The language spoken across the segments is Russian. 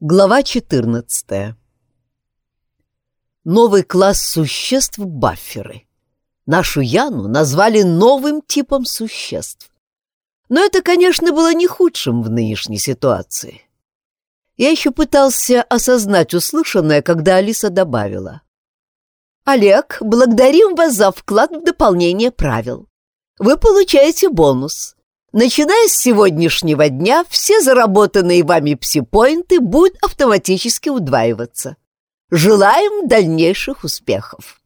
Глава 14. Новый класс существ — бафферы. Нашу Яну назвали новым типом существ. Но это, конечно, было не худшим в нынешней ситуации. Я еще пытался осознать услышанное, когда Алиса добавила. «Олег, благодарим вас за вклад в дополнение правил. Вы получаете бонус. Начиная с сегодняшнего дня, все заработанные вами псипоинты будут автоматически удваиваться. Желаем дальнейших успехов.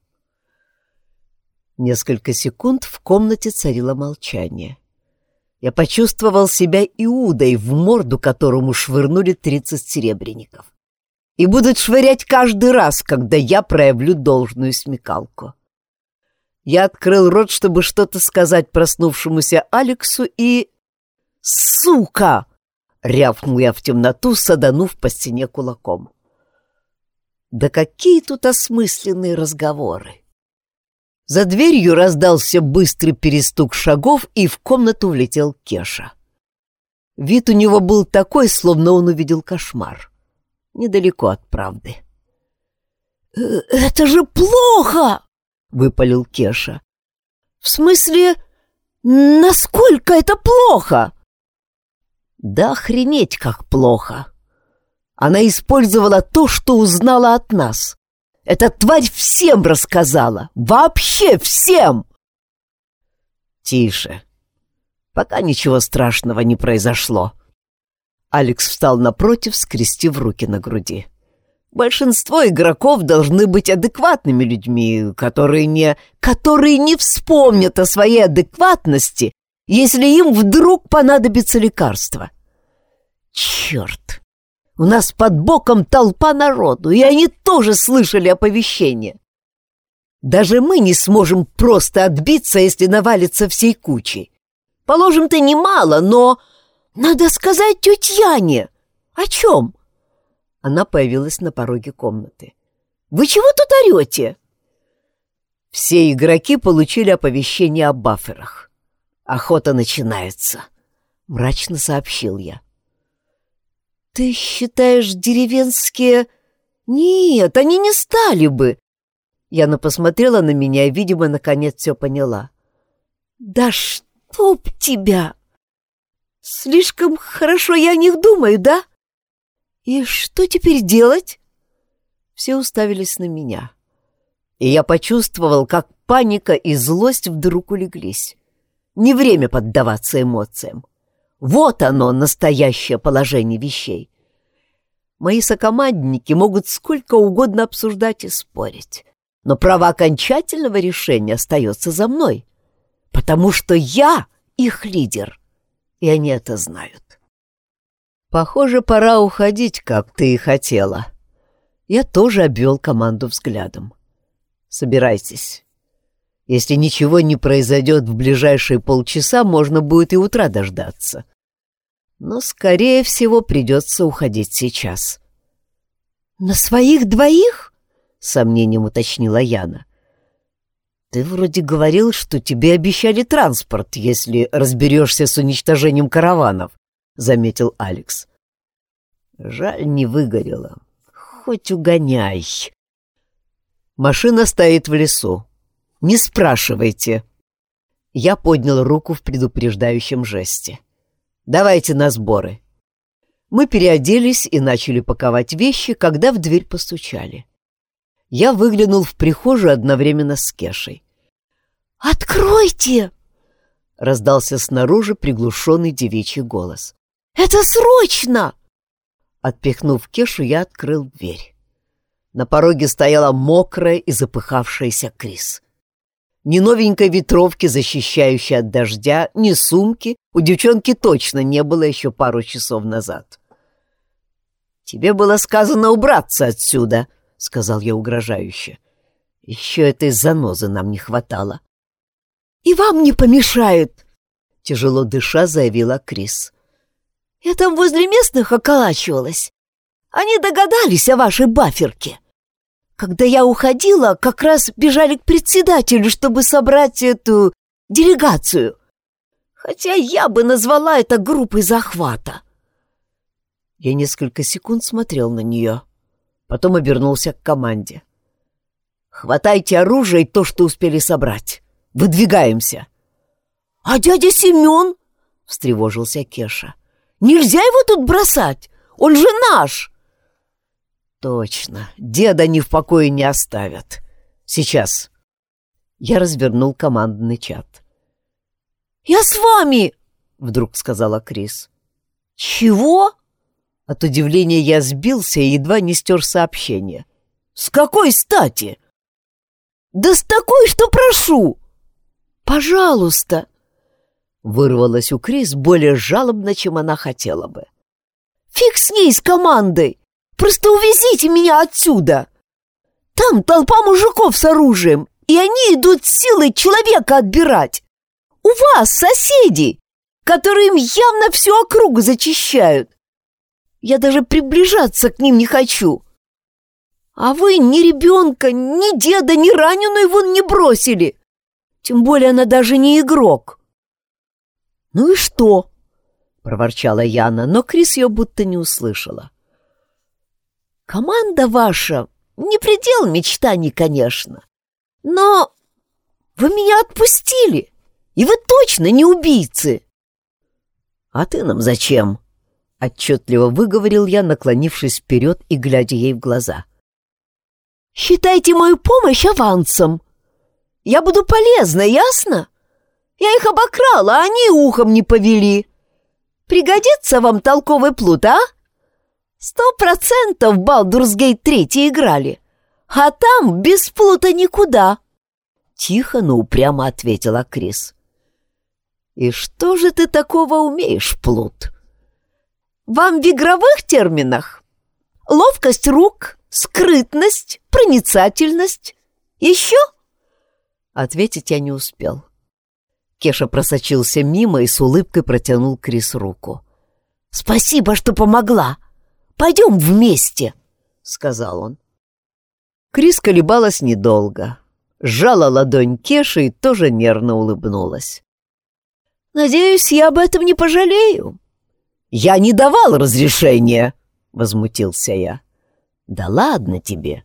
Несколько секунд в комнате царило молчание. Я почувствовал себя Иудой, в морду которому швырнули тридцать серебряников. И будут швырять каждый раз, когда я проявлю должную смекалку. Я открыл рот, чтобы что-то сказать проснувшемуся Алексу, и... «Сука!» — рявкнул я в темноту, саданув по стене кулаком. «Да какие тут осмысленные разговоры!» За дверью раздался быстрый перестук шагов, и в комнату влетел Кеша. Вид у него был такой, словно он увидел кошмар. Недалеко от правды. «Э, «Это же плохо!» — выпалил Кеша. «В смысле, насколько это плохо?» «Да охренеть, как плохо!» Она использовала то, что узнала от нас. Эта тварь всем рассказала. Вообще всем! Тише. Пока ничего страшного не произошло. Алекс встал напротив, скрестив руки на груди. Большинство игроков должны быть адекватными людьми, которые не... которые не вспомнят о своей адекватности, если им вдруг понадобится лекарство. Черт! У нас под боком толпа народу, и они тоже слышали оповещение. Даже мы не сможем просто отбиться, если навалится всей кучей. Положим-то немало, но... Надо сказать тете Яне. О чем? Она появилась на пороге комнаты. «Вы чего тут орете?» Все игроки получили оповещение о баферах. «Охота начинается», — мрачно сообщил я. «Ты считаешь деревенские...» «Нет, они не стали бы!» Яна посмотрела на меня и, видимо, наконец все поняла. «Да чтоб тебя! Слишком хорошо я о них думаю, да?» «И что теперь делать?» Все уставились на меня. И я почувствовал, как паника и злость вдруг улеглись. Не время поддаваться эмоциям. Вот оно, настоящее положение вещей. Мои сокомандники могут сколько угодно обсуждать и спорить, но право окончательного решения остается за мной, потому что я их лидер, и они это знают. Похоже, пора уходить, как ты и хотела. Я тоже обвел команду взглядом. Собирайтесь. Если ничего не произойдет в ближайшие полчаса, можно будет и утра дождаться. Но, скорее всего, придется уходить сейчас. «На своих двоих?» — сомнением уточнила Яна. «Ты вроде говорил, что тебе обещали транспорт, если разберешься с уничтожением караванов заметил Алекс. Жаль, не выгорело. Хоть угоняй. Машина стоит в лесу. Не спрашивайте. Я поднял руку в предупреждающем жесте. Давайте на сборы. Мы переоделись и начали паковать вещи, когда в дверь постучали. Я выглянул в прихожую одновременно с Кешей. «Откройте!» — раздался снаружи приглушенный девичий голос. «Это срочно!» Отпихнув Кешу, я открыл дверь. На пороге стояла мокрая и запыхавшаяся Крис. Ни новенькой ветровки, защищающей от дождя, ни сумки у девчонки точно не было еще пару часов назад. «Тебе было сказано убраться отсюда», — сказал я угрожающе. «Еще этой занозы нам не хватало». «И вам не помешают», — тяжело дыша заявила Крис. Я там возле местных околачивалась. Они догадались о вашей баферке. Когда я уходила, как раз бежали к председателю, чтобы собрать эту делегацию. Хотя я бы назвала это группой захвата. Я несколько секунд смотрел на нее, потом обернулся к команде. «Хватайте оружие и то, что успели собрать. Выдвигаемся!» «А дядя Семен?» — встревожился Кеша. «Нельзя его тут бросать! Он же наш!» «Точно, деда ни в покое не оставят. Сейчас!» Я развернул командный чат. «Я с вами!» — вдруг сказала Крис. «Чего?» От удивления я сбился и едва не стер сообщение. «С какой стати?» «Да с такой, что прошу!» «Пожалуйста!» Вырвалась у Крис более жалобно, чем она хотела бы. «Фиг с ней, с командой! Просто увезите меня отсюда! Там толпа мужиков с оружием, и они идут силой человека отбирать! У вас соседи, которые им явно всю округу зачищают! Я даже приближаться к ним не хочу. А вы ни ребенка, ни деда, ни раненую вон не бросили. Тем более она даже не игрок. Ну и что? проворчала Яна, но Крис ее будто не услышала. Команда ваша не предел мечтаний, конечно. Но вы меня отпустили, и вы точно не убийцы. А ты нам зачем? — отчетливо выговорил я, наклонившись вперед и глядя ей в глаза. «Считайте мою помощь авансом. Я буду полезна, ясно? Я их обокрала, а они ухом не повели. Пригодится вам толковый плут, а? Сто процентов Балдурсгейт третий играли, а там без плута никуда». Тихо, но упрямо ответила Крис. «И что же ты такого умеешь, плут?» Вам в игровых терминах? Ловкость рук, скрытность, проницательность. Еще? Ответить я не успел. Кеша просочился мимо и с улыбкой протянул Крис руку. «Спасибо, что помогла. Пойдем вместе», — сказал он. Крис колебалась недолго. Сжала ладонь Кеши и тоже нервно улыбнулась. «Надеюсь, я об этом не пожалею», «Я не давал разрешения!» — возмутился я. «Да ладно тебе!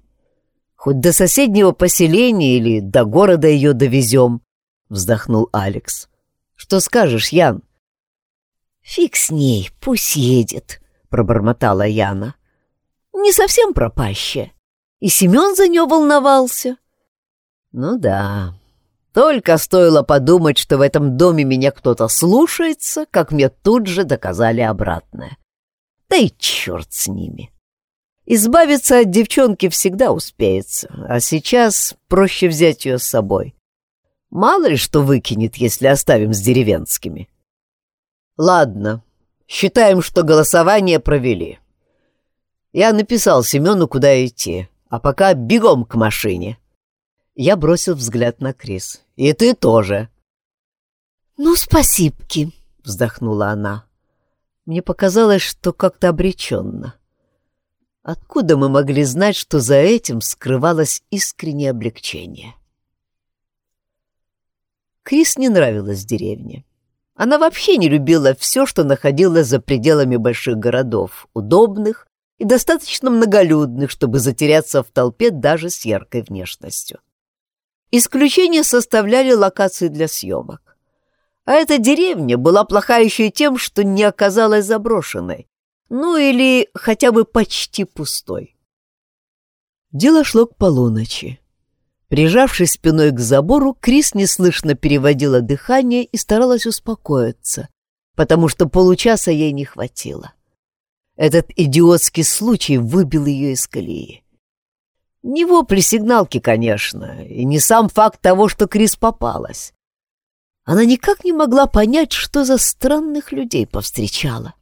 Хоть до соседнего поселения или до города ее довезем!» — вздохнул Алекс. «Что скажешь, Ян?» «Фиг с ней, пусть едет», — пробормотала Яна. «Не совсем пропащая. И Семен за нее волновался». «Ну да, только стоило подумать, что в этом доме меня кто-то слушается, как мне тут же доказали обратное. Да и черт с ними. Избавиться от девчонки всегда успеется, а сейчас проще взять ее с собой. Мало ли что выкинет, если оставим с деревенскими. Ладно, считаем, что голосование провели. Я написал Семену, куда идти, а пока бегом к машине. Я бросил взгляд на Крис. «И ты тоже!» «Ну, спасибки!» — вздохнула она. Мне показалось, что как-то обреченно. Откуда мы могли знать, что за этим скрывалось искреннее облегчение? Крис не нравилась деревне. Она вообще не любила все, что находилось за пределами больших городов, удобных и достаточно многолюдных, чтобы затеряться в толпе даже с яркой внешностью. Исключение составляли локации для съемок. А эта деревня была плоха еще и тем, что не оказалась заброшенной, ну или хотя бы почти пустой. Дело шло к полуночи. Прижавшись спиной к забору, Крис неслышно переводила дыхание и старалась успокоиться, потому что получаса ей не хватило. Этот идиотский случай выбил ее из колеи. Не вопли сигналки, конечно, и не сам факт того, что Крис попалась. Она никак не могла понять, что за странных людей повстречала.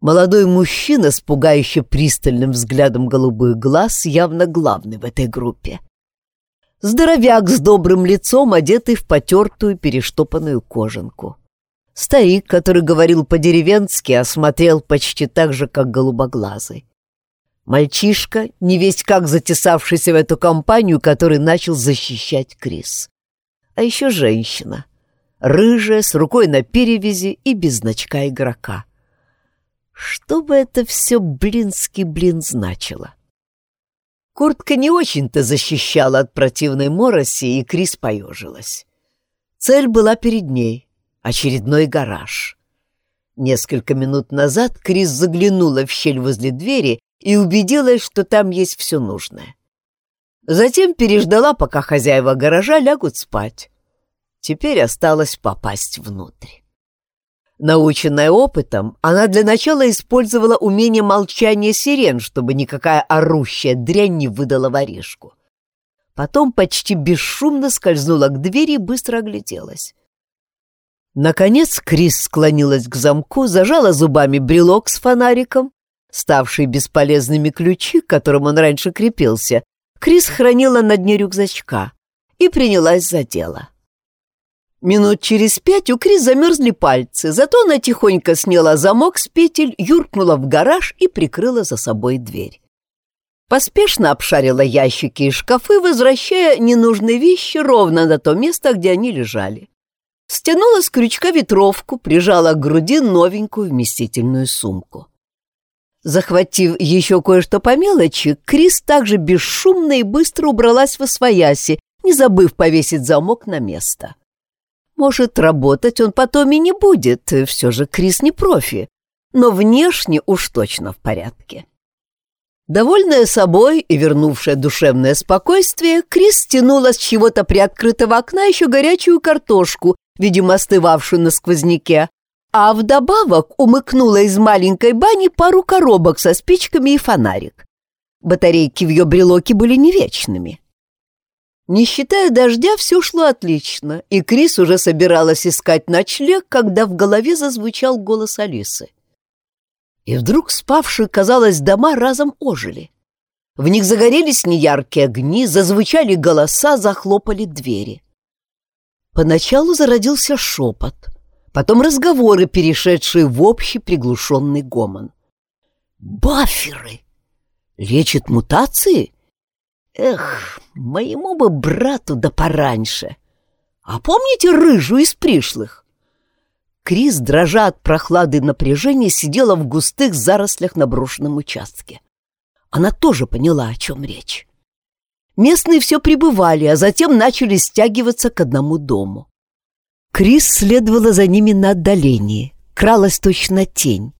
Молодой мужчина с пугающе пристальным взглядом голубых глаз явно главный в этой группе. Здоровяк с добрым лицом, одетый в потертую перештопанную кожанку. Старик, который говорил по-деревенски, осмотрел почти так же, как голубоглазый. Мальчишка, не весть как затесавшийся в эту компанию, который начал защищать Крис. А еще женщина, рыжая, с рукой на перевязи и без значка игрока. Что бы это все блинский блин значило? Куртка не очень-то защищала от противной мороси, и Крис поежилась. Цель была перед ней — очередной гараж. Несколько минут назад Крис заглянула в щель возле двери и убедилась, что там есть все нужное. Затем переждала, пока хозяева гаража лягут спать. Теперь осталось попасть внутрь. Наученная опытом, она для начала использовала умение молчания сирен, чтобы никакая орущая дрянь не выдала воришку. Потом почти бесшумно скользнула к двери и быстро огляделась. Наконец Крис склонилась к замку, зажала зубами брелок с фонариком, ставший бесполезными ключи, к которым он раньше крепился, Крис хранила на дне рюкзачка и принялась за дело. Минут через пять у Крис замерзли пальцы, зато она тихонько сняла замок с петель, юркнула в гараж и прикрыла за собой дверь. Поспешно обшарила ящики и шкафы, возвращая ненужные вещи ровно на то место, где они лежали. Стянула с крючка ветровку, прижала к груди новенькую вместительную сумку. Захватив еще кое-что по мелочи, Крис также бесшумно и быстро убралась во свояси, не забыв повесить замок на место. Может, работать он потом и не будет, все же Крис не профи, но внешне уж точно в порядке. Довольная собой и вернувшая душевное спокойствие, Крис стянула с чего-то приоткрытого окна еще горячую картошку, видимо, остывавшую на сквозняке, а вдобавок умыкнула из маленькой бани пару коробок со спичками и фонарик. Батарейки в ее брелоке были не вечными. Не считая дождя, все шло отлично, и Крис уже собиралась искать ночлег, когда в голове зазвучал голос Алисы. И вдруг спавшие, казалось, дома разом ожили. В них загорелись неяркие огни, зазвучали голоса, захлопали двери. Поначалу зародился шепот, потом разговоры, перешедшие в общий приглушенный гомон. «Бафферы! Лечат мутации?» Эх, моему бы брату да пораньше. А помните рыжую из пришлых? Крис, дрожа от прохлады и напряжения, сидела в густых зарослях на брошенном участке. Она тоже поняла, о чем речь. Местные все прибывали, а затем начали стягиваться к одному дому. Крис следовала за ними на отдалении, кралась точно тень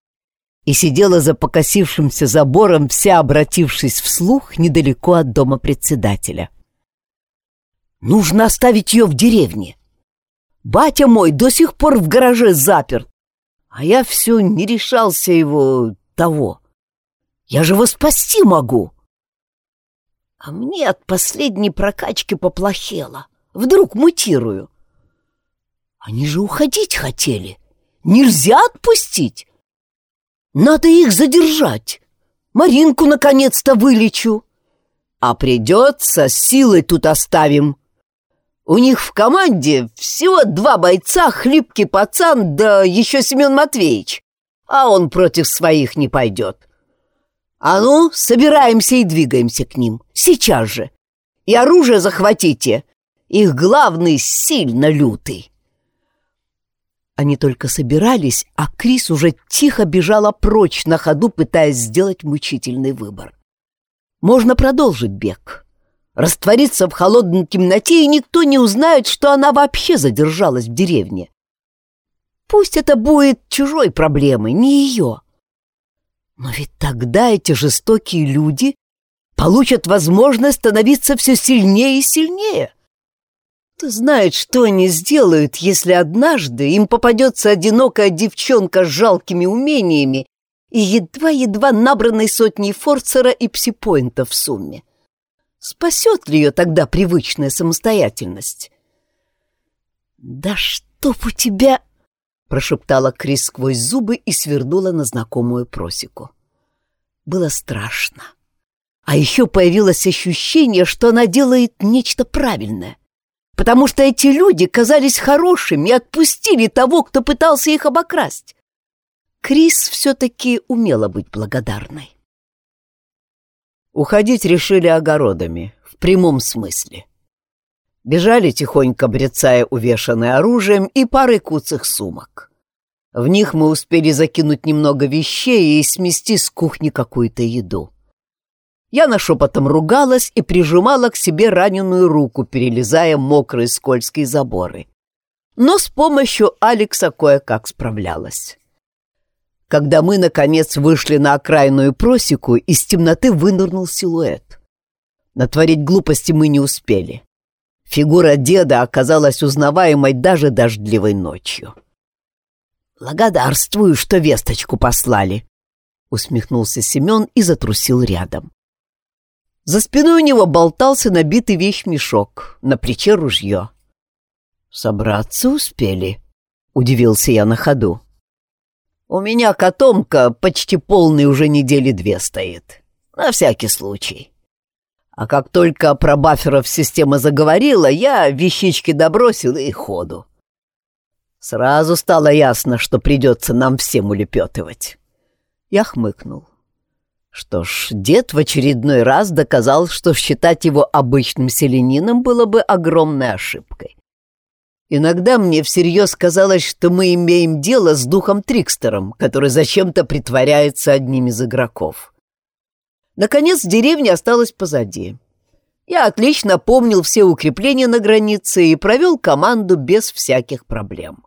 и сидела за покосившимся забором, вся обратившись вслух недалеко от дома председателя. «Нужно оставить ее в деревне. Батя мой до сих пор в гараже заперт, а я все не решался его того. Я же его спасти могу!» А мне от последней прокачки поплохело. Вдруг мутирую. Они же уходить хотели. Нельзя отпустить. Надо их задержать. Маринку наконец-то вылечу. А придется, силой тут оставим. У них в команде всего два бойца, хлипкий пацан, да еще Семен Матвеевич. А он против своих не пойдет. А ну, собираемся и двигаемся к ним. Сейчас же. И оружие захватите. Их главный сильно лютый. Они только собирались, а Крис уже тихо бежала прочь на ходу, пытаясь сделать мучительный выбор. Можно продолжить бег. Раствориться в холодной темноте, и никто не узнает, что она вообще задержалась в деревне. Пусть это будет чужой проблемой, не ее. Но ведь тогда эти жестокие люди получат возможность становиться все сильнее и сильнее. Кто знает, что они сделают, если однажды им попадется одинокая девчонка с жалкими умениями и едва-едва набранной сотней форцера и псипоинтов в сумме. Спасет ли ее тогда привычная самостоятельность? «Да чтоб у тебя...» — прошептала Крис сквозь зубы и свернула на знакомую просеку. Было страшно. А еще появилось ощущение, что она делает нечто правильное потому что эти люди казались хорошими и отпустили того, кто пытался их обокрасть. Крис все-таки умела быть благодарной. Уходить решили огородами, в прямом смысле. Бежали тихонько, брецая увешанное оружием и парой куцых сумок. В них мы успели закинуть немного вещей и смести с кухни какую-то еду. Я на шепотом ругалась и прижимала к себе раненую руку, перелезая мокрые скользкие заборы. Но с помощью Алекса кое-как справлялась. Когда мы, наконец, вышли на окраинную просеку, из темноты вынырнул силуэт. Натворить глупости мы не успели. Фигура деда оказалась узнаваемой даже дождливой ночью. «Благодарствую, что весточку послали», — усмехнулся Семен и затрусил рядом. За спиной у него болтался набитый вещмешок, на плече ружье. «Собраться успели?» — удивился я на ходу. «У меня котомка почти полной уже недели две стоит. На всякий случай. А как только про баферов система заговорила, я вещички добросил и ходу. Сразу стало ясно, что придется нам всем улепетывать. Я хмыкнул. Что ж, дед в очередной раз доказал, что считать его обычным селенином было бы огромной ошибкой. Иногда мне всерьез казалось, что мы имеем дело с духом-трикстером, который зачем-то притворяется одним из игроков. Наконец, деревня осталась позади. Я отлично помнил все укрепления на границе и провел команду без всяких проблем.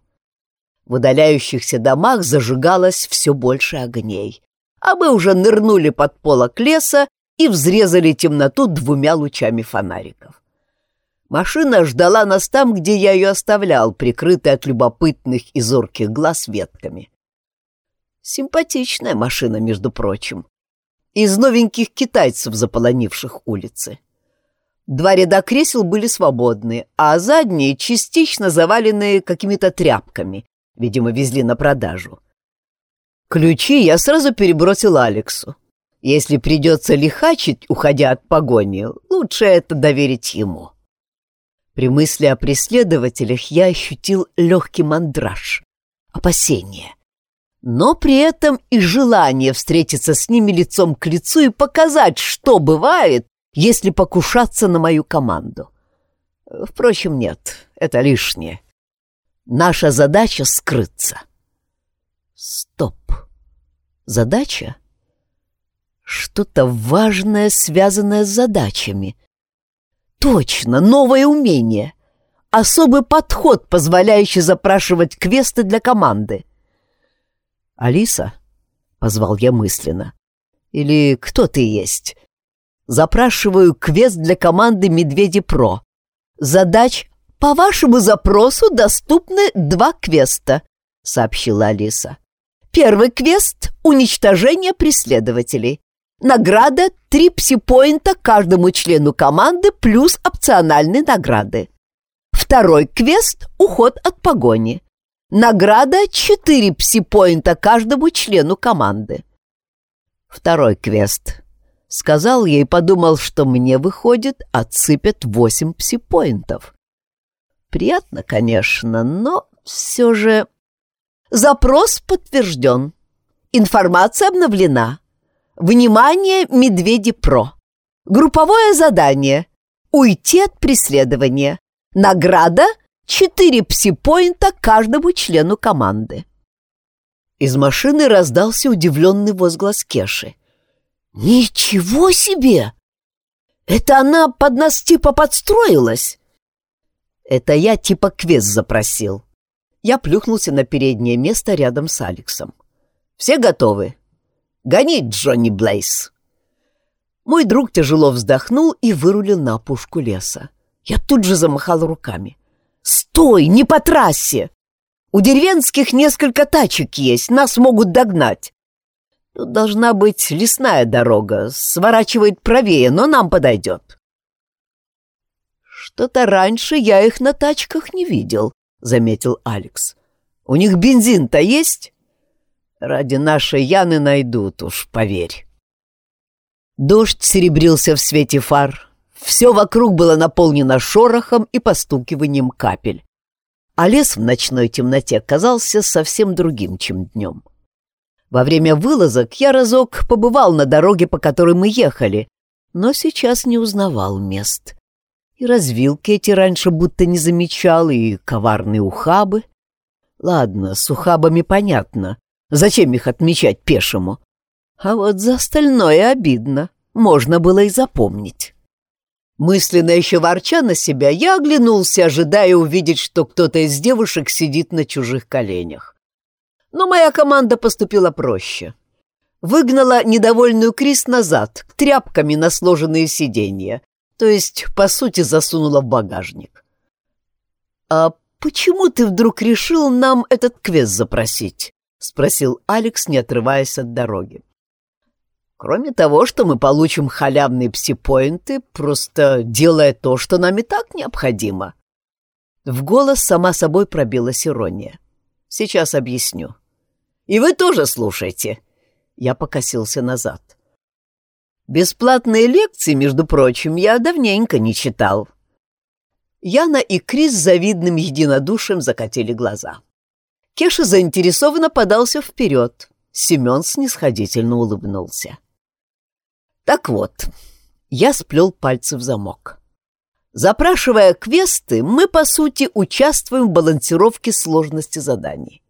В удаляющихся домах зажигалось все больше огней, а мы уже нырнули под полок леса и взрезали темноту двумя лучами фонариков. Машина ждала нас там, где я ее оставлял, прикрытая от любопытных и зорких глаз ветками. Симпатичная машина, между прочим. Из новеньких китайцев, заполонивших улицы. Два ряда кресел были свободны, а задние частично завалены какими-то тряпками, видимо, везли на продажу. Ключи я сразу перебросил Алексу. Если придется лихачить, уходя от погони, лучше это доверить ему. При мысли о преследователях я ощутил легкий мандраж, опасение. Но при этом и желание встретиться с ними лицом к лицу и показать, что бывает, если покушаться на мою команду. Впрочем, нет, это лишнее. Наша задача — скрыться. Стоп. Задача? Что-то важное, связанное с задачами — Точно, новое умение. Особый подход, позволяющий запрашивать квесты для команды. «Алиса?» — позвал я мысленно. «Или кто ты есть?» «Запрашиваю квест для команды «Медведи Про». Задач «По вашему запросу доступны два квеста», — сообщила Алиса. «Первый квест — уничтожение преследователей. Награда — три пси-поинта каждому члену команды плюс опциональные награды. Второй квест — уход от погони. Награда — четыре пси-поинта каждому члену команды. Второй квест. Сказал и подумал, что мне, выходит, отсыпят восемь пси-поинтов. Приятно, конечно, но все же... Запрос подтвержден. Информация обновлена. Внимание, Медведи Про! Групповое задание. Уйти от преследования. Награда — 4 пси-поинта каждому члену команды. Из машины раздался удивленный возглас Кеши. «Ничего себе! Это она под нас типа подстроилась?» «Это я типа квест запросил». Я плюхнулся на переднее место рядом с Алексом. «Все готовы?» Гони, Джонни Блейс!» Мой друг тяжело вздохнул и вырулил на опушку леса. Я тут же замахал руками. «Стой, не по трассе! У деревенских несколько тачек есть, нас могут догнать. Тут должна быть лесная дорога, сворачивает правее, но нам подойдет». «Что-то раньше я их на тачках не видел», — заметил Алекс. «У них бензин-то есть?» Ради нашей Яны найдут, уж поверь. Дождь серебрился в свете фар. Все вокруг было наполнено шорохом и постукиванием капель. А лес в ночной темноте казался совсем другим, чем днем. Во время вылазок я разок побывал на дороге, по которой мы ехали, но сейчас не узнавал мест. И развилки эти раньше будто не замечал, и коварные ухабы. Ладно, с ухабами понятно. Зачем их отмечать пешему? А вот за остальное обидно. Можно было и запомнить. Мысленно еще ворча на себя, я оглянулся, ожидая увидеть, что кто-то из девушек сидит на чужих коленях. Но моя команда поступила проще. Выгнала недовольную Крис назад, тряпками на сложенные сиденья, то есть, по сути, засунула в багажник. «А почему ты вдруг решил нам этот квест запросить?» — спросил Алекс, не отрываясь от дороги. Кроме того, что мы получим халявные псипоинты, просто делая то, что нам и так необходимо. В голос сама собой пробилась ирония. Сейчас объясню. И вы тоже слушайте. Я покосился назад. Бесплатные лекции, между прочим, я давненько не читал. Яна и Крис с завидным единодушием закатили глаза. Кеша заинтересованно подался вперед. Семен снисходительно улыбнулся. Так вот, я сплел пальцы в замок. Запрашивая квесты, мы, по сути, участвуем в балансировке сложности заданий.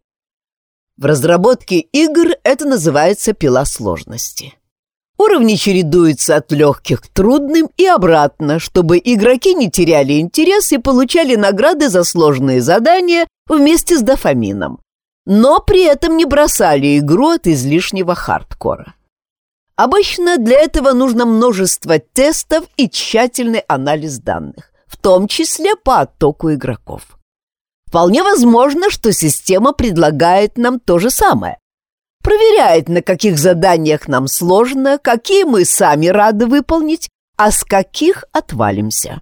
В разработке игр это называется пила сложности. Уровни чередуются от легких к трудным и обратно, чтобы игроки не теряли интерес и получали награды за сложные задания вместе с дофамином, но при этом не бросали игру от излишнего хардкора. Обычно для этого нужно множество тестов и тщательный анализ данных, в том числе по оттоку игроков. Вполне возможно, что система предлагает нам то же самое. Проверяет, на каких заданиях нам сложно, какие мы сами рады выполнить, а с каких отвалимся.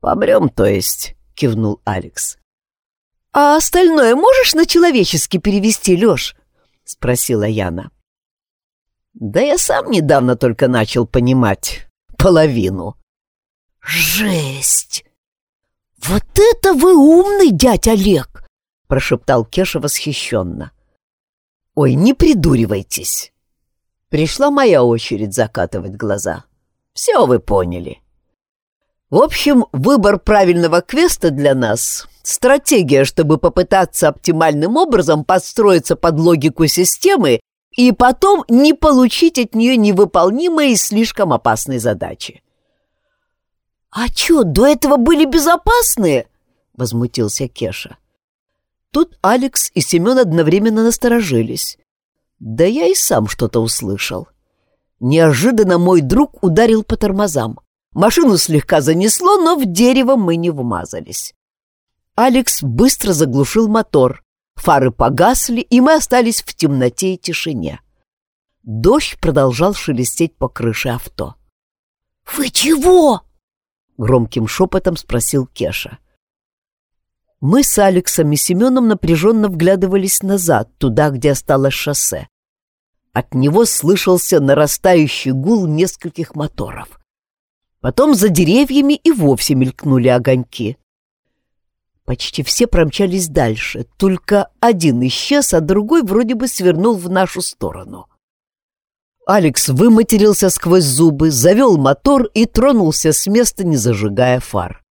«Помрем, то есть», — кивнул Алекс. «А остальное можешь на человеческий перевести, Лёш?» — спросила Яна. Да я сам недавно только начал понимать половину. Жесть! Вот это вы умный, дядь Олег! Прошептал Кеша восхищенно. Ой, не придуривайтесь. Пришла моя очередь закатывать глаза. Все вы поняли. В общем, выбор правильного квеста для нас — стратегия, чтобы попытаться оптимальным образом подстроиться под логику системы и потом не получить от нее невыполнимые и слишком опасные задачи. «А чё, до этого были безопасные?» — возмутился Кеша. Тут Алекс и Семен одновременно насторожились. Да я и сам что-то услышал. Неожиданно мой друг ударил по тормозам. Машину слегка занесло, но в дерево мы не вмазались. Алекс быстро заглушил мотор, Фары погасли, и мы остались в темноте и тишине. Дождь продолжал шелестеть по крыше авто. «Вы чего?» — громким шепотом спросил Кеша. Мы с Алексом и Семеном напряженно вглядывались назад, туда, где осталось шоссе. От него слышался нарастающий гул нескольких моторов. Потом за деревьями и вовсе мелькнули огоньки. Почти все промчались дальше, только один исчез, а другой вроде бы свернул в нашу сторону. Алекс выматерился сквозь зубы, завел мотор и тронулся с места, не зажигая фар.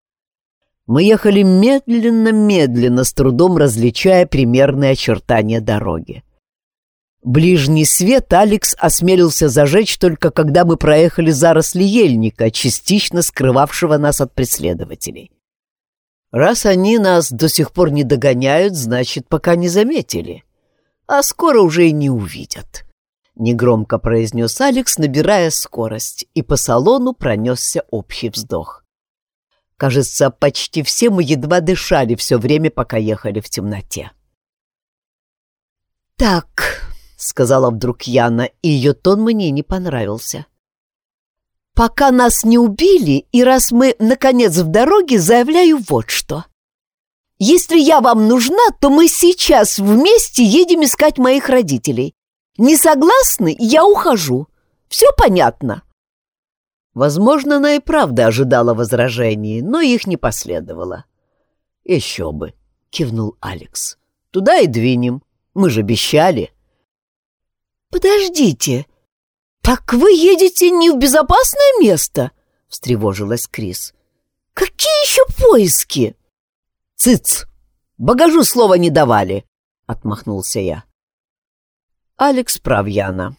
Мы ехали медленно-медленно, с трудом различая примерные очертания дороги. Ближний свет Алекс осмелился зажечь только когда мы проехали заросли ельника, частично скрывавшего нас от преследователей. Раз они нас до сих пор не догоняют, значит, пока не заметили. А скоро уже и не увидят. Негромко произнес Алекс, набирая скорость, и по салону пронесся общий вздох. Кажется, почти все мы едва дышали все время, пока ехали в темноте. «Так», — сказала вдруг Яна, и ее тон мне не понравился. — Пока нас не убили, и раз мы, наконец, в дороге, заявляю вот что. Если я вам нужна, то мы сейчас вместе едем искать моих родителей. Не согласны? Я ухожу. Все понятно?» Возможно, она и правда ожидала возражений, но их не последовало. «Еще бы», — кивнул Алекс. «Туда и двинем. Мы же обещали». «Подождите», «Так вы едете не в безопасное место?» — встревожилась Крис. «Какие еще поиски?» «Цыц!» — Багажу слова не давали, — отмахнулся я. Алекс прав, Яна.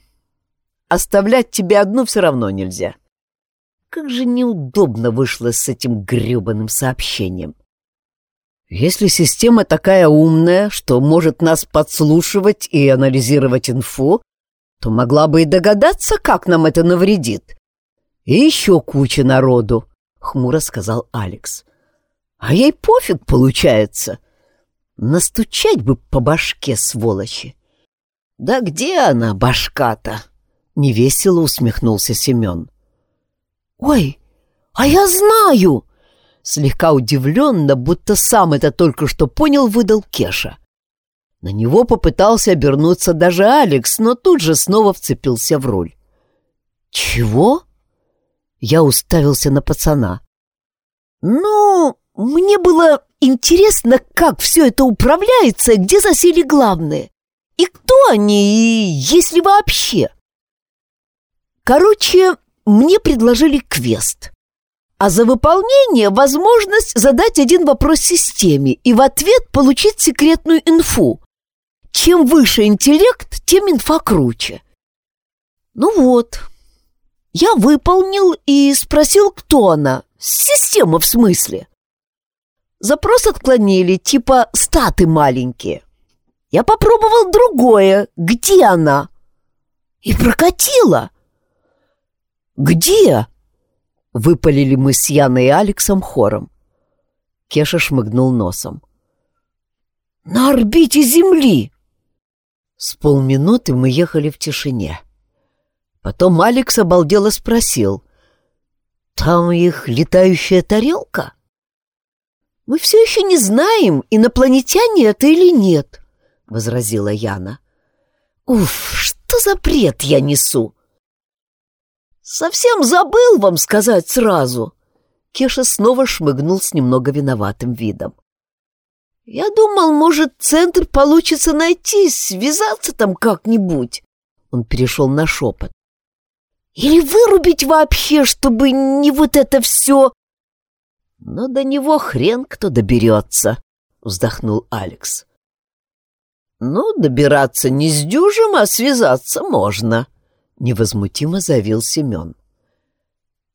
Оставлять тебе одну все равно нельзя. Как же неудобно вышло с этим гребаным сообщением. Если система такая умная, что может нас подслушивать и анализировать инфу, то могла бы и догадаться, как нам это навредит. И еще куча народу, — хмуро сказал Алекс. А ей пофиг получается. Настучать бы по башке, сволочи. Да где она, башка-то? Невесело усмехнулся Семен. Ой, а я знаю! Слегка удивленно, будто сам это только что понял, выдал Кеша. На него попытался обернуться даже Алекс, но тут же снова вцепился в руль. «Чего?» Я уставился на пацана. «Ну, мне было интересно, как все это управляется, где засели главные, и кто они, и есть ли вообще». Короче, мне предложили квест а за выполнение возможность задать один вопрос системе и в ответ получить секретную инфу. Чем выше интеллект, тем инфа круче. Ну вот, я выполнил и спросил, кто она. Система в смысле. Запрос отклонили, типа статы маленькие. Я попробовал другое, где она? И прокатила. «Где?» Выпалили мы с Яной и Алексом хором. Кеша шмыгнул носом. «На орбите Земли!» С полминуты мы ехали в тишине. Потом Алекс обалдело спросил. «Там их летающая тарелка?» «Мы все еще не знаем, инопланетяне это или нет», — возразила Яна. «Уф, что за бред я несу!» «Совсем забыл вам сказать сразу!» Кеша снова шмыгнул с немного виноватым видом. «Я думал, может, центр получится найти, связаться там как-нибудь!» Он перешел на шепот. «Или вырубить вообще, чтобы не вот это все...» «Но до него хрен кто доберется!» — вздохнул Алекс. «Ну, добираться не с дюжем, а связаться можно!» Невозмутимо заявил Семен.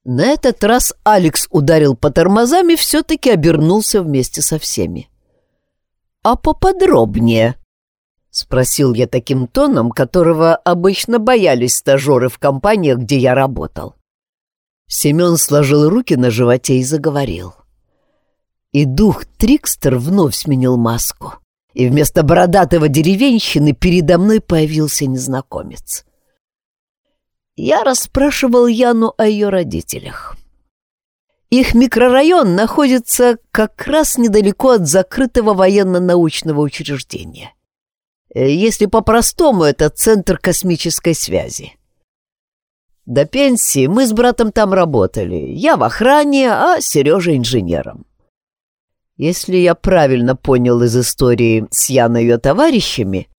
На этот раз Алекс ударил по тормозам и все-таки обернулся вместе со всеми. «А поподробнее?» — спросил я таким тоном, которого обычно боялись стажеры в компаниях, где я работал. Семен сложил руки на животе и заговорил. И дух Трикстер вновь сменил маску, и вместо бородатого деревенщины передо мной появился незнакомец. Я расспрашивал Яну о ее родителях. Их микрорайон находится как раз недалеко от закрытого военно-научного учреждения. Если по-простому, это Центр космической связи. До пенсии мы с братом там работали. Я в охране, а Сережа инженером. Если я правильно понял из истории с Яной и ее товарищами,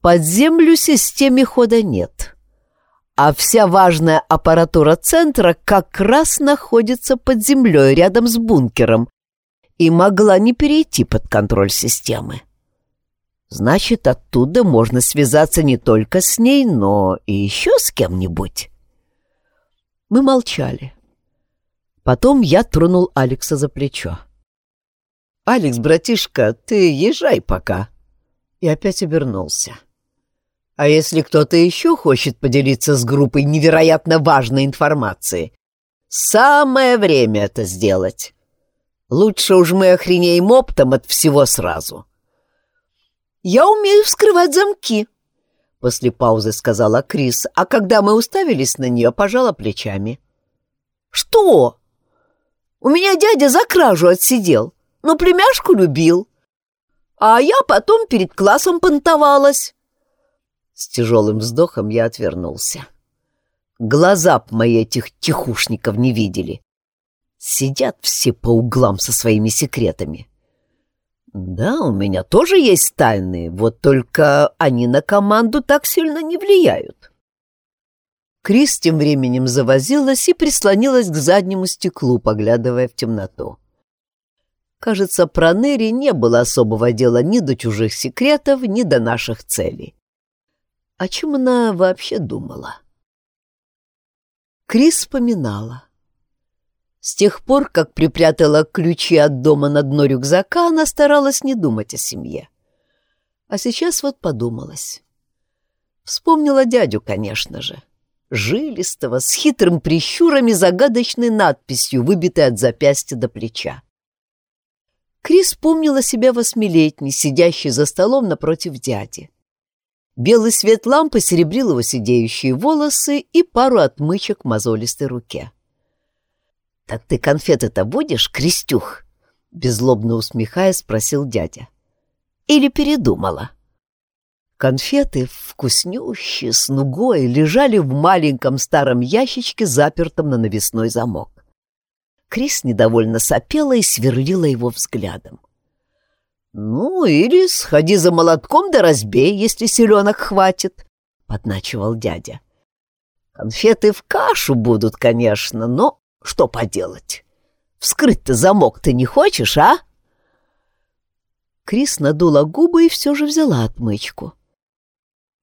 под землю системе хода нет а вся важная аппаратура центра как раз находится под землей рядом с бункером и могла не перейти под контроль системы. Значит, оттуда можно связаться не только с ней, но и еще с кем-нибудь. Мы молчали. Потом я тронул Алекса за плечо. «Алекс, братишка, ты езжай пока». И опять обернулся. А если кто-то еще хочет поделиться с группой невероятно важной информацией, самое время это сделать. Лучше уж мы охренеем оптом от всего сразу. «Я умею вскрывать замки», — после паузы сказала Крис, а когда мы уставились на нее, пожала плечами. «Что? У меня дядя за кражу отсидел, но племяшку любил. А я потом перед классом понтовалась». С тяжелым вздохом я отвернулся. Глаза б мои этих тихушников не видели. Сидят все по углам со своими секретами. Да, у меня тоже есть тайны, вот только они на команду так сильно не влияют. Крис тем временем завозилась и прислонилась к заднему стеклу, поглядывая в темноту. Кажется, про Нери не было особого дела ни до чужих секретов, ни до наших целей. О чем она вообще думала? Крис вспоминала. С тех пор, как припрятала ключи от дома на дно рюкзака, она старалась не думать о семье. А сейчас вот подумалась. Вспомнила дядю, конечно же. Жилистого, с хитрым прищурами, загадочной надписью, выбитой от запястья до плеча. Крис помнила себя восьмилетней, сидящей за столом напротив дяди. Белый свет лампы серебрил его сидеющие волосы и пару отмычек в мозолистой руке. «Так ты конфеты-то будешь, Крестюх?» — беззлобно усмехаясь, спросил дядя. «Или передумала?» Конфеты, вкуснющие, с нугой, лежали в маленьком старом ящичке, запертом на навесной замок. Крис недовольно сопела и сверлила его взглядом. «Ну, или сходи за молотком да разбей, если селенок хватит», — подначивал дядя. «Конфеты в кашу будут, конечно, но что поделать? Вскрыть-то замок ты не хочешь, а?» Крис надула губы и все же взяла отмычку.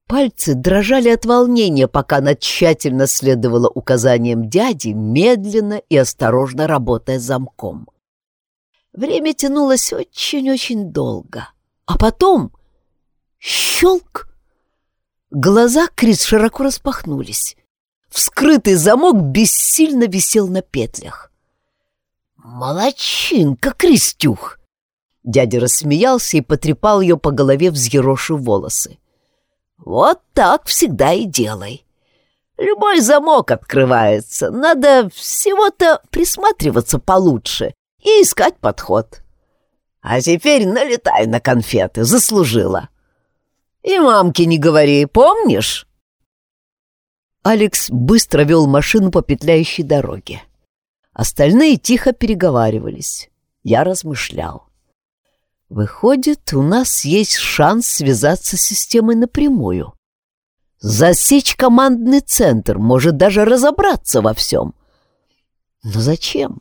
Пальцы дрожали от волнения, пока она тщательно следовала указаниям дяди, медленно и осторожно работая замком. Время тянулось очень-очень долго. А потом... Щелк! Глаза Крис широко распахнулись. Вскрытый замок бессильно висел на петлях. «Молодчинка, Кристюх!» Дядя рассмеялся и потрепал ее по голове, взъерошив волосы. Вот так всегда и делай. Любой замок открывается, надо всего-то присматриваться получше и искать подход. А теперь налетай на конфеты, заслужила. И мамке не говори, помнишь? Алекс быстро вел машину по петляющей дороге. Остальные тихо переговаривались. Я размышлял. Выходит, у нас есть шанс связаться с системой напрямую. Засечь командный центр, может даже разобраться во всем. Но зачем?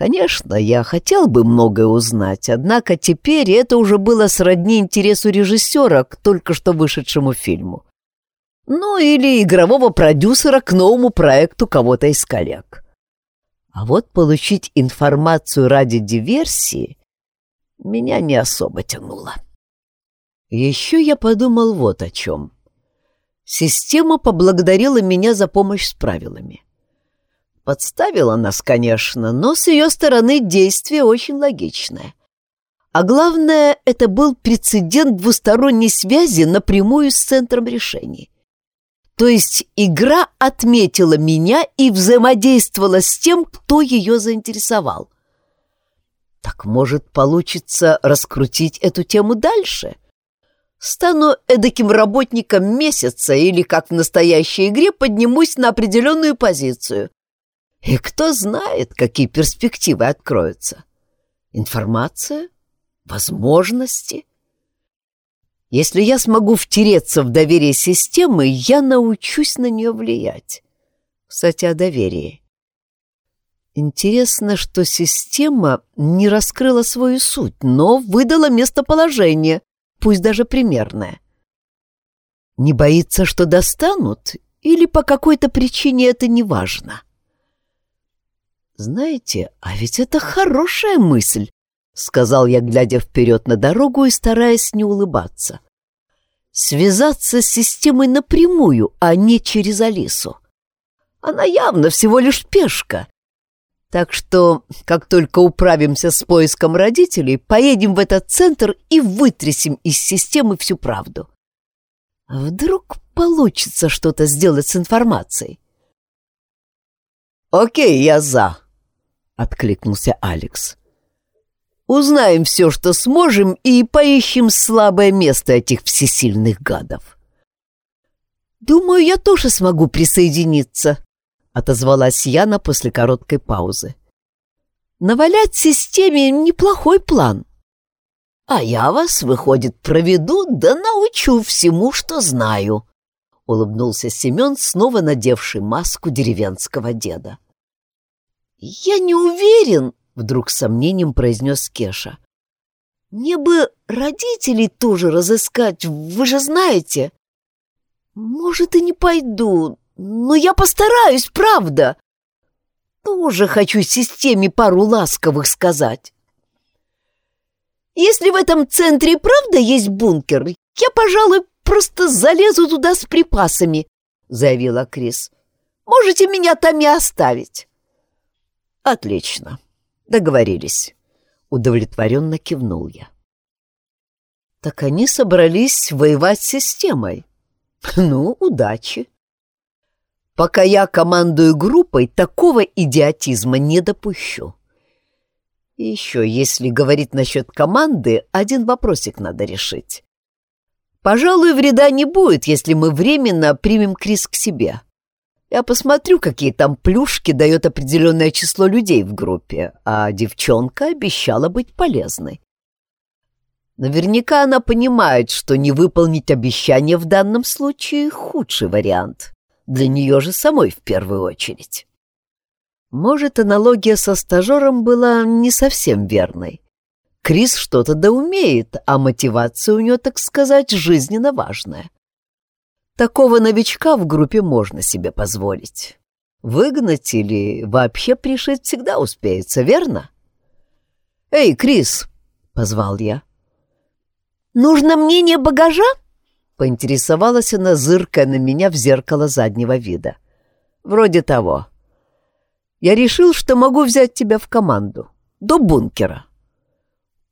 Конечно, я хотел бы многое узнать, однако теперь это уже было сродни интересу режиссера к только что вышедшему фильму. Ну или игрового продюсера к новому проекту кого-то из коллег. А вот получить информацию ради диверсии меня не особо тянуло. Еще я подумал вот о чем. Система поблагодарила меня за помощь с правилами. Подставила нас, конечно, но с ее стороны действие очень логичное. А главное, это был прецедент двусторонней связи напрямую с центром решений. То есть игра отметила меня и взаимодействовала с тем, кто ее заинтересовал. Так, может, получится раскрутить эту тему дальше? Стану эдаким работником месяца или, как в настоящей игре, поднимусь на определенную позицию. И кто знает, какие перспективы откроются. Информация? Возможности? Если я смогу втереться в доверие системы, я научусь на нее влиять. Кстати, о доверии. Интересно, что система не раскрыла свою суть, но выдала местоположение, пусть даже примерное. Не боится, что достанут, или по какой-то причине это не важно? Знаете, а ведь это хорошая мысль, сказал я, глядя вперед на дорогу и стараясь не улыбаться. Связаться с системой напрямую, а не через Алису. Она явно всего лишь пешка, так что, как только управимся с поиском родителей, поедем в этот центр и вытрясем из системы всю правду. Вдруг получится что-то сделать с информацией? «Окей, я за», — откликнулся Алекс. «Узнаем все, что сможем, и поищем слабое место этих всесильных гадов». «Думаю, я тоже смогу присоединиться», — отозвалась Яна после короткой паузы. «Навалять системе неплохой план. А я вас, выходит, проведу да научу всему, что знаю», — улыбнулся Семен, снова надевший маску деревенского деда. «Я не уверен», — Вдруг с сомнением произнес Кеша. Мне бы родителей тоже разыскать, вы же знаете. Может, и не пойду, но я постараюсь, правда. Тоже хочу системе пару ласковых сказать. Если в этом центре правда есть бункер, я, пожалуй, просто залезу туда с припасами, заявила Крис. Можете меня там и оставить. Отлично. Договорились. Удовлетворенно кивнул я. Так они собрались воевать с системой. Ну, удачи. Пока я командую группой, такого идиотизма не допущу. И еще, если говорить насчет команды, один вопросик надо решить. Пожалуй, вреда не будет, если мы временно примем Крис к себе. Я посмотрю, какие там плюшки дает определенное число людей в группе, а девчонка обещала быть полезной. Наверняка она понимает, что не выполнить обещание в данном случае — худший вариант. Для нее же самой в первую очередь. Может, аналогия со стажером была не совсем верной. Крис что-то да умеет, а мотивация у нее, так сказать, жизненно важная. Такого новичка в группе можно себе позволить. Выгнать или вообще пришить всегда успеется, верно? «Эй, Крис!» — позвал я. «Нужно мнение багажа?» — поинтересовалась она, зыркая на меня в зеркало заднего вида. «Вроде того. Я решил, что могу взять тебя в команду. До бункера».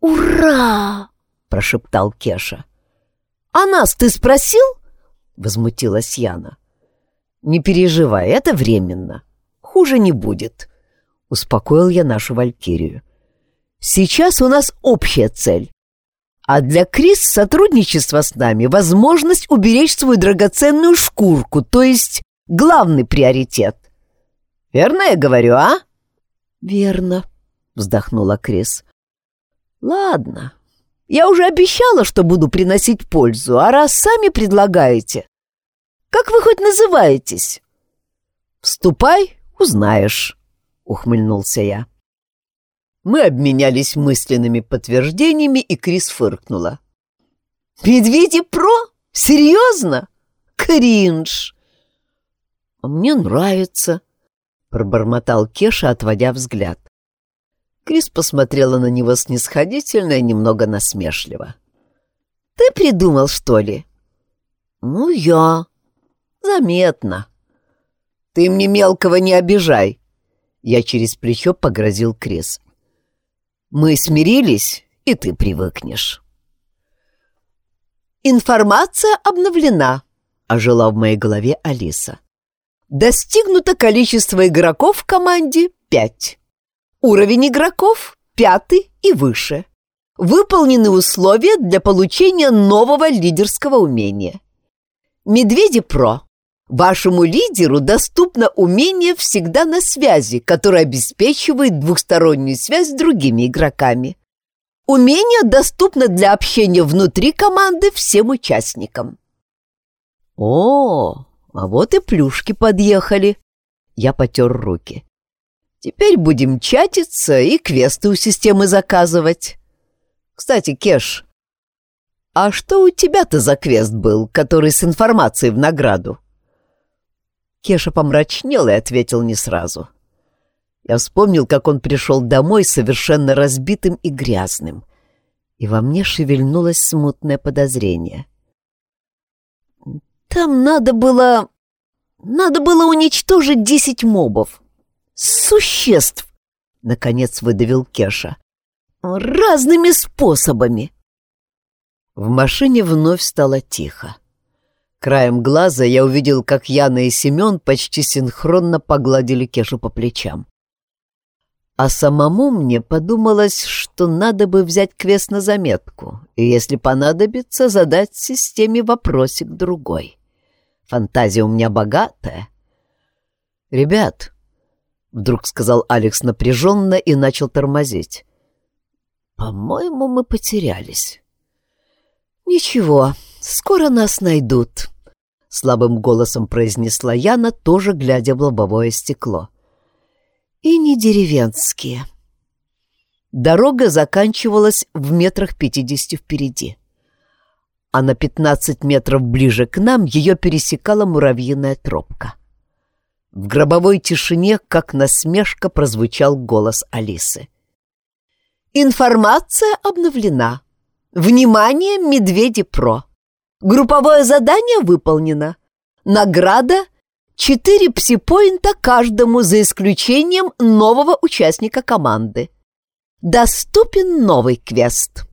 «Ура!» — прошептал Кеша. «А нас ты спросил?» Возмутилась Яна. «Не переживай, это временно. Хуже не будет», — успокоил я нашу Валькирию. «Сейчас у нас общая цель. А для Крис сотрудничество с нами — возможность уберечь свою драгоценную шкурку, то есть главный приоритет. Верно я говорю, а?» «Верно», — вздохнула Крис. «Ладно, я уже обещала, что буду приносить пользу, а раз сами предлагаете... Как вы хоть называетесь?» «Вступай, узнаешь», — ухмыльнулся я. Мы обменялись мысленными подтверждениями, и Крис фыркнула. «Медведи Про? Серьезно? Кринж!» «А мне нравится», — пробормотал Кеша, отводя взгляд. Крис посмотрела на него снисходительно и немного насмешливо. «Ты придумал, что ли?» «Ну, я». «Заметно». «Ты мне мелкого не обижай», — я через плечо погрозил Крис. «Мы смирились, и ты привыкнешь». «Информация обновлена», — ожила в моей голове Алиса. «Достигнуто количество игроков в команде — пять». Уровень игроков пятый и выше. Выполнены условия для получения нового лидерского умения. Медведи Про. Вашему лидеру доступно умение всегда на связи, которое обеспечивает двухстороннюю связь с другими игроками. Умение доступно для общения внутри команды всем участникам. О, а вот и плюшки подъехали. Я потер руки. Теперь будем чатиться и квесты у системы заказывать. Кстати, Кеш, а что у тебя-то за квест был, который с информацией в награду? Кеша помрачнел и ответил не сразу. Я вспомнил, как он пришел домой совершенно разбитым и грязным, и во мне шевельнулось смутное подозрение. Там надо было... Надо было уничтожить десять мобов, существ!» — наконец выдавил Кеша. «Разными способами!» В машине вновь стало тихо. Краем глаза я увидел, как Яна и Семен почти синхронно погладили Кешу по плечам. А самому мне подумалось, что надо бы взять квест на заметку, и, если понадобится, задать системе вопросик другой. Фантазия у меня богатая. «Ребят, — вдруг сказал Алекс напряженно и начал тормозить. «По-моему, мы потерялись». «Ничего, скоро нас найдут», — слабым голосом произнесла Яна, тоже глядя в лобовое стекло. «И не деревенские». Дорога заканчивалась в метрах пятидесяти впереди. А на пятнадцать метров ближе к нам ее пересекала муравьиная тропка. В гробовой тишине, как насмешка, прозвучал голос Алисы. «Информация обновлена. Внимание, Медведи Про! Групповое задание выполнено. Награда — четыре псипоинта каждому за исключением нового участника команды. Доступен новый квест».